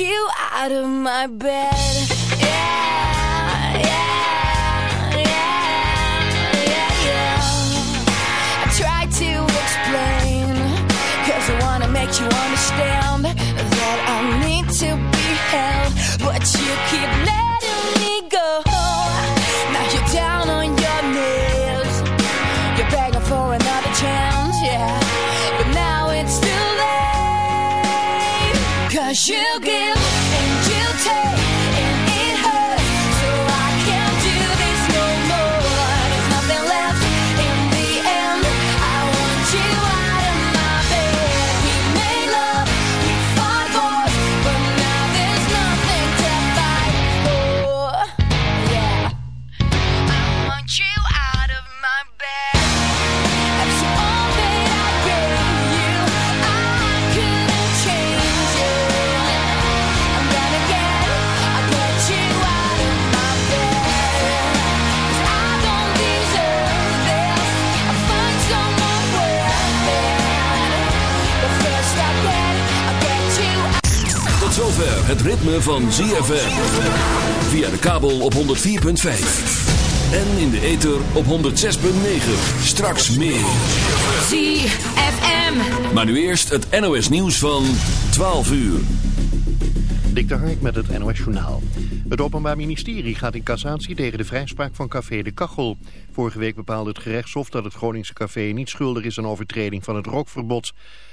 you out of my bed. you het ritme van ZFM. Via de kabel op 104.5. En in de ether op 106.9. Straks meer. ZFM. Maar nu eerst het NOS nieuws van 12 uur. Dik de Hark met het NOS Journaal. Het Openbaar Ministerie gaat in cassatie tegen de vrijspraak van Café de Kachel. Vorige week bepaalde het gerechtshof dat het Groningse café niet schuldig is aan overtreding van het rookverbod.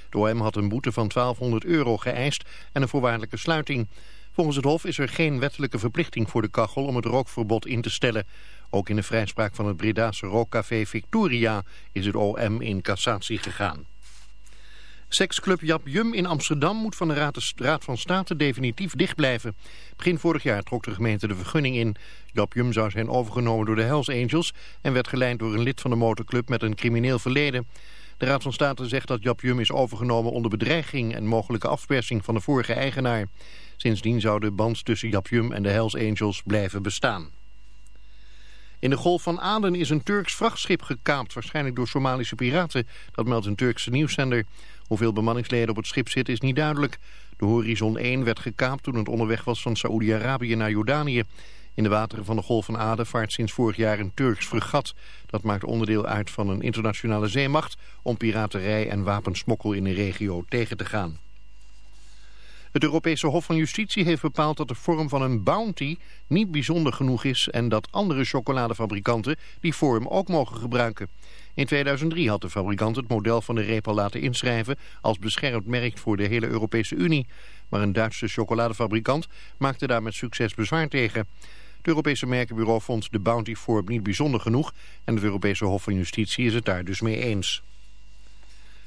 De OM had een boete van 1200 euro geëist en een voorwaardelijke sluiting. Volgens het Hof is er geen wettelijke verplichting voor de kachel om het rookverbod in te stellen. Ook in de vrijspraak van het Bredase rookcafé Victoria is het OM in cassatie gegaan. Seksclub Jap Jum in Amsterdam moet van de Raad van State definitief dicht blijven. Begin vorig jaar trok de gemeente de vergunning in. Jap Jum zou zijn overgenomen door de Hells Angels en werd geleid door een lid van de motorclub met een crimineel verleden. De Raad van State zegt dat Japjum is overgenomen onder bedreiging en mogelijke afpersing van de vorige eigenaar. Sindsdien zou de band tussen Japjum en de Hells Angels blijven bestaan. In de Golf van Aden is een Turks vrachtschip gekaapt, waarschijnlijk door Somalische piraten. Dat meldt een Turkse nieuwszender. Hoeveel bemanningsleden op het schip zitten is niet duidelijk. De Horizon 1 werd gekaapt toen het onderweg was van Saoedi-Arabië naar Jordanië. In de wateren van de Golf van Aden vaart sinds vorig jaar een Turks fregat. Dat maakt onderdeel uit van een internationale zeemacht... om piraterij en wapensmokkel in de regio tegen te gaan. Het Europese Hof van Justitie heeft bepaald dat de vorm van een bounty niet bijzonder genoeg is... en dat andere chocoladefabrikanten die vorm ook mogen gebruiken. In 2003 had de fabrikant het model van de reep laten inschrijven... als beschermd merk voor de hele Europese Unie. Maar een Duitse chocoladefabrikant maakte daar met succes bezwaar tegen... Het Europese merkenbureau vond de Bounty Form niet bijzonder genoeg... en het Europese Hof van Justitie is het daar dus mee eens.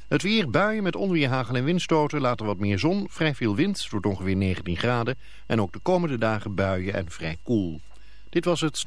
Het weer, buien met onweer, hagel en windstoten, later wat meer zon, vrij veel wind, wordt ongeveer 19 graden. En ook de komende dagen buien en vrij koel. Dit was het...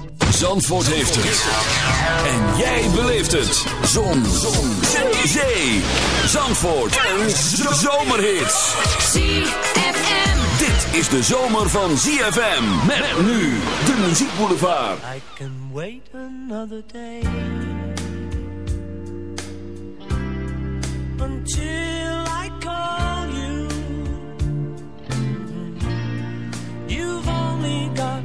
Zandvoort heeft het. En jij beleeft het. Zon. Zon. Zee. Zandvoort en zomerhits. ZFM. Dit is de zomer van ZFM. Met nu de muziekboulevard. I can wait another day until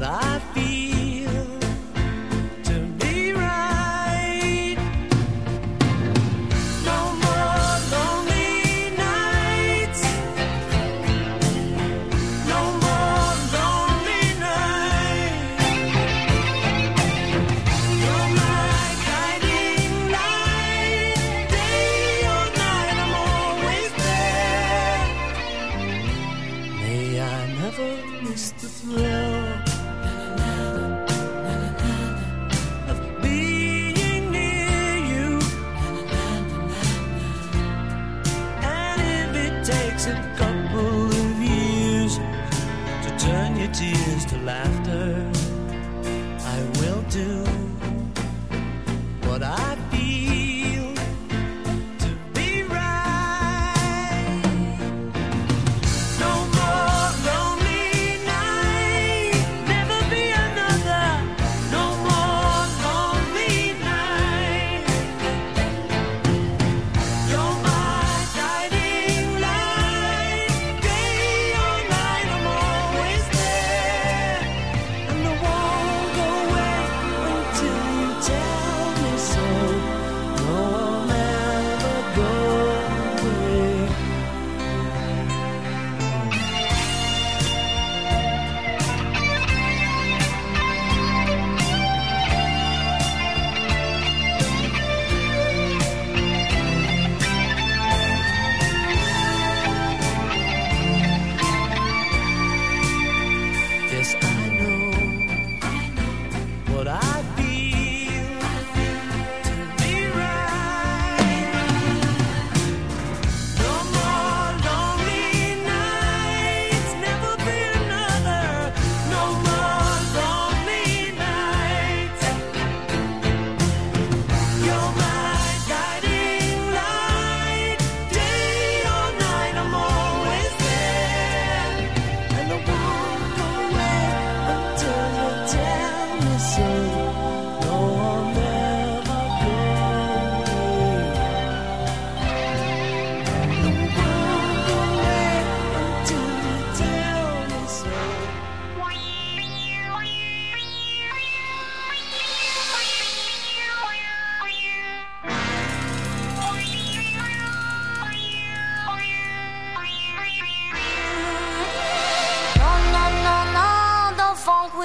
what I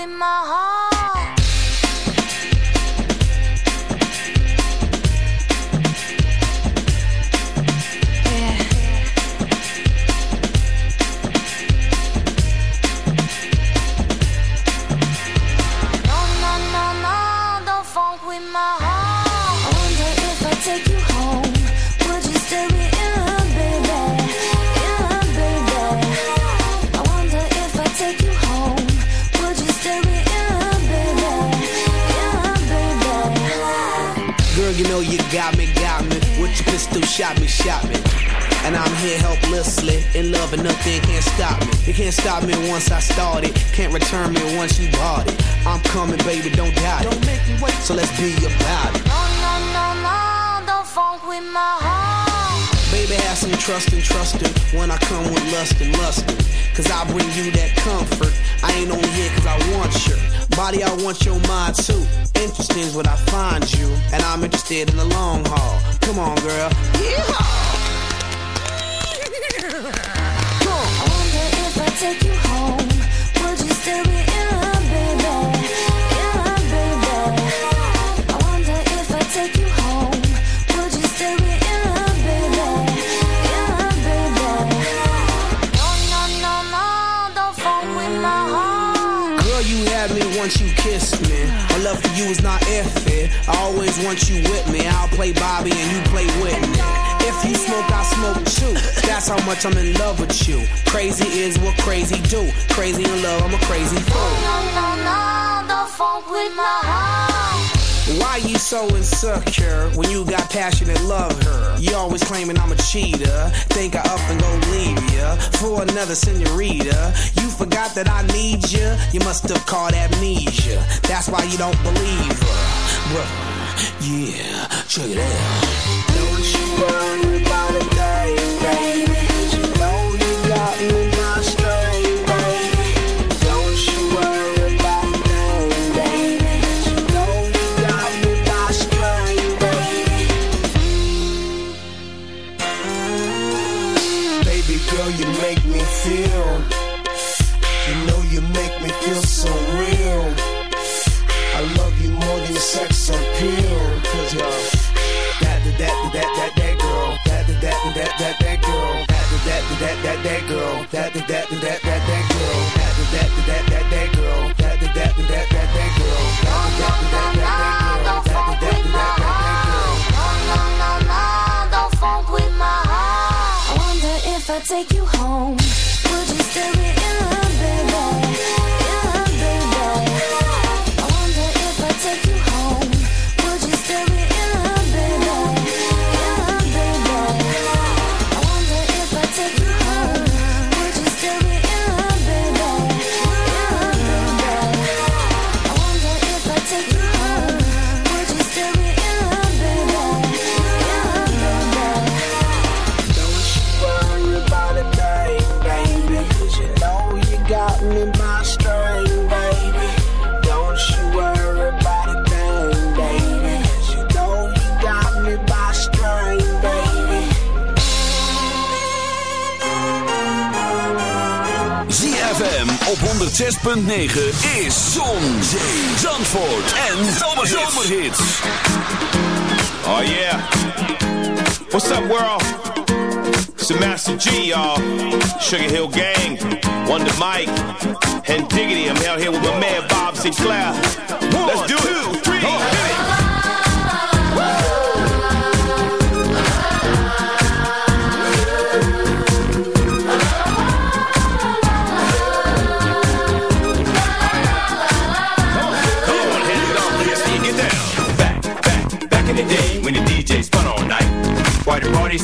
in my heart. Return me once you bought it. I'm coming, baby, don't doubt it. Don't make me wait, so let's be about it. No, no, no, no, don't funk with my heart. Baby, have some trust and trusting when I come with lust and lusting. Cause I bring you that comfort. I ain't only here cause I want your body, I want your mind too. Interesting is what I find you, and I'm interested in the long haul. Come on, girl. Yeah. I wonder if I take you home, would you still be in, you is not if it. I always want you with me. I'll play Bobby and you play Whitney. If you smoke, I smoke too. That's how much I'm in love with you. Crazy is what crazy do. Crazy in love, I'm a crazy fool. No, no, no, don't fuck with my heart. Why you so insecure when you got passionate love her? You always claiming I'm a cheater. Think I up and go leave ya for another senorita. You forgot that I need ya. You must have caught amnesia. That's why you don't believe her. Yeah, check it out. Don't you worry about a thing, that, that, girl. That, that, that, that, that, that girl. That, that, that, that, that girl. That, that, that, that, that, girl. That, that, that, that, that girl. That, that, that, that, that, girl. No, no, no, don't fuck with my heart. Wonder if I take you home, would you still be 106.9 is Zon, Zee, Zandvoort en Zomerhits. Oh yeah. What's up, world? It's the Master G, y'all. Sugar Hill Gang, Wonder Mike, and Diggity. I'm out here with my man Bob Sinclair. Let's do it.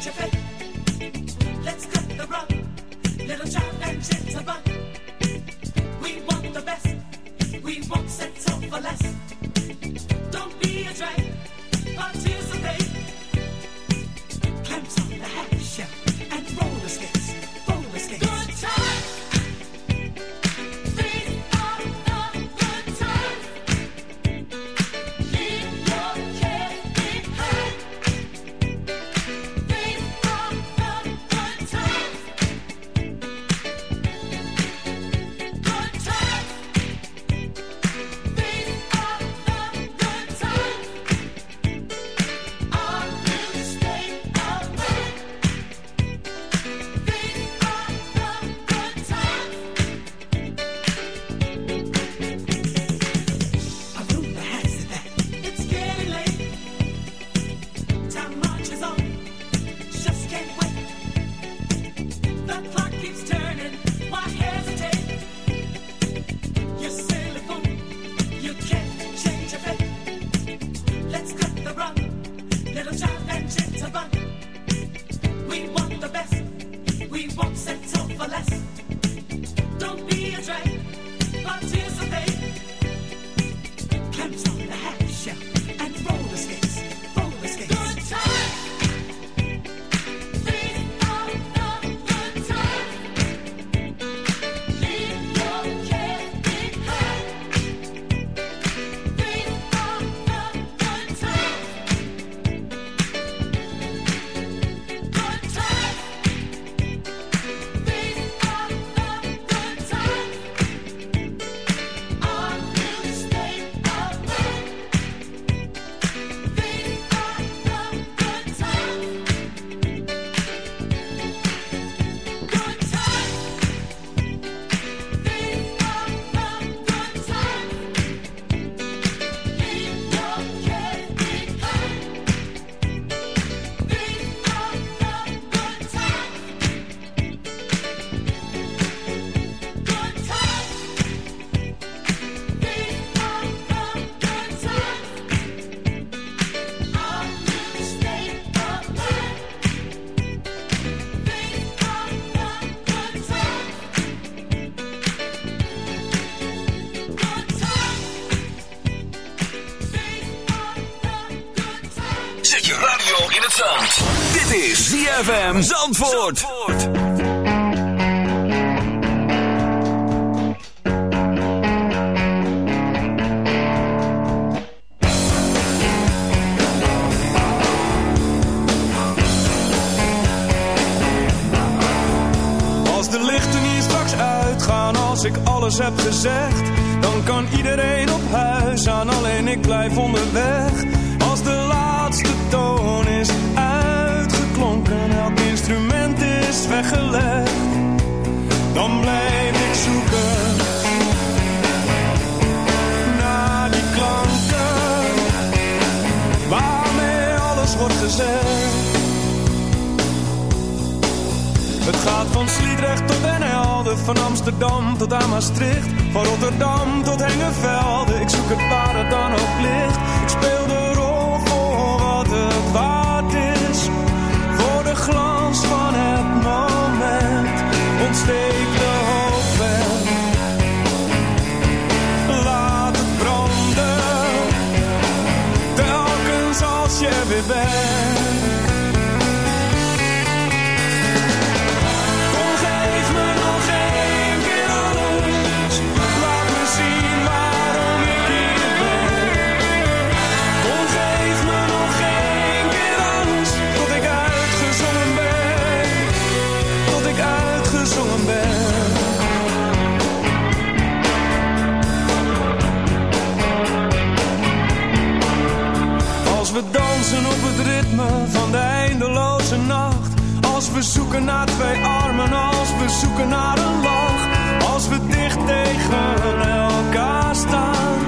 Japan. ZFM Zandvoort. Van Rotterdam tot Hengenvelde. Ik zoek het waar het dan ook ligt. Ik speel de rol voor wat het waard is. Voor de glans van het moment ontsteek de hoofdweg. Laat het branden, telkens als je weer bent. van de eindeloze nacht. Als we zoeken naar twee armen, als we zoeken naar een lach. Als we dicht tegen elkaar staan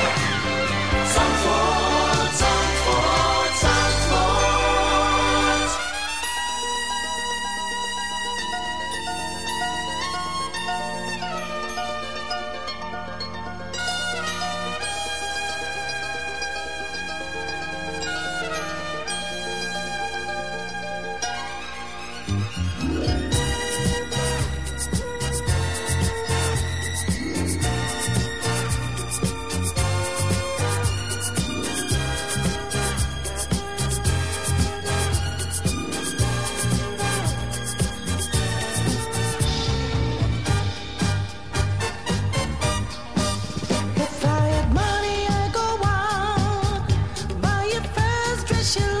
special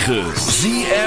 9.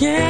Yeah,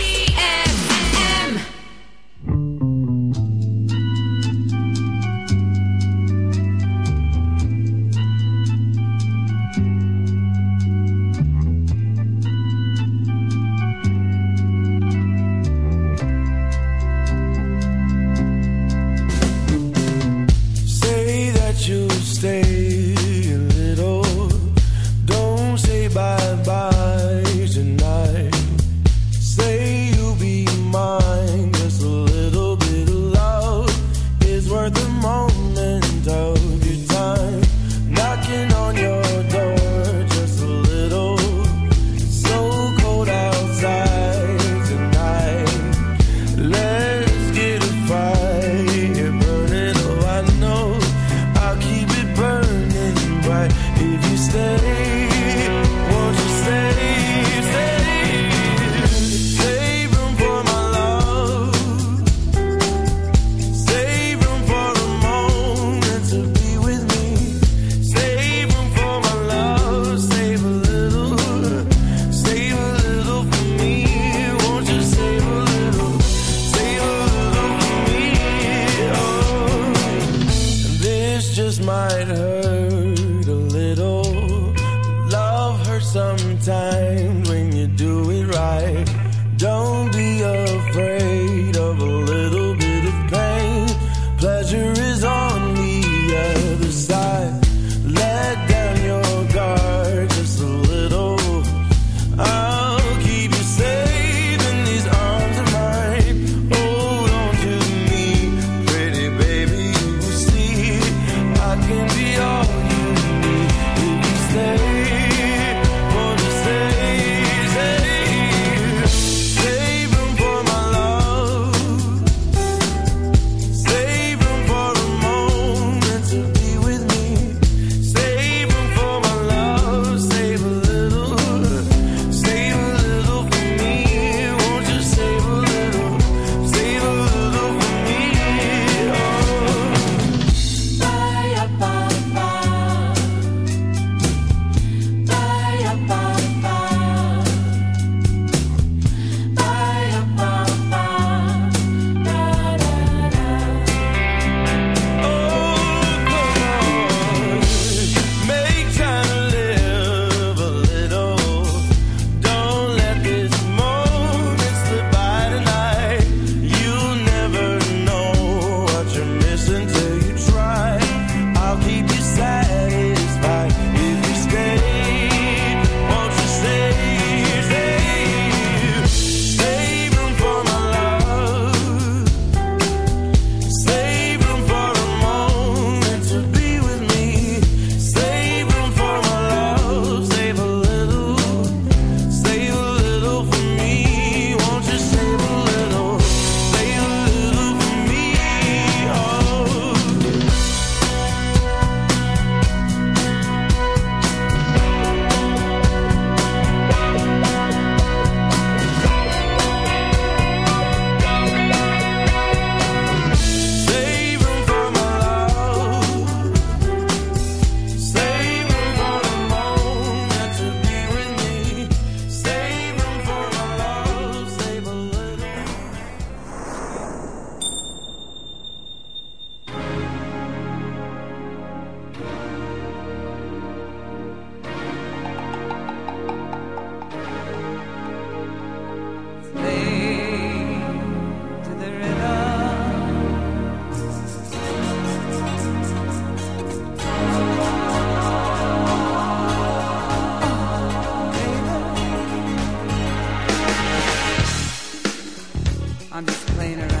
Just playing around.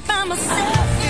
by myself.